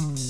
Mm-hmm.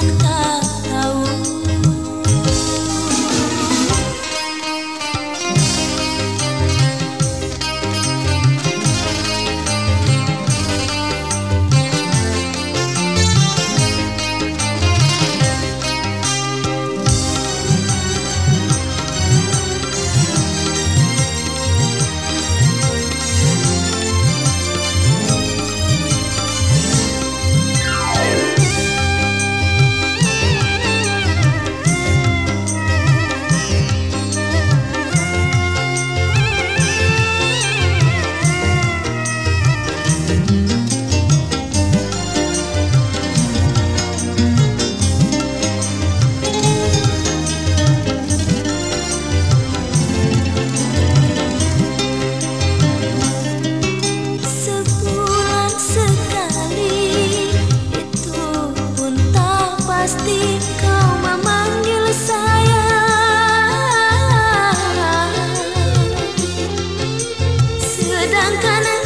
cantar. Paksakan bibirku tersenyum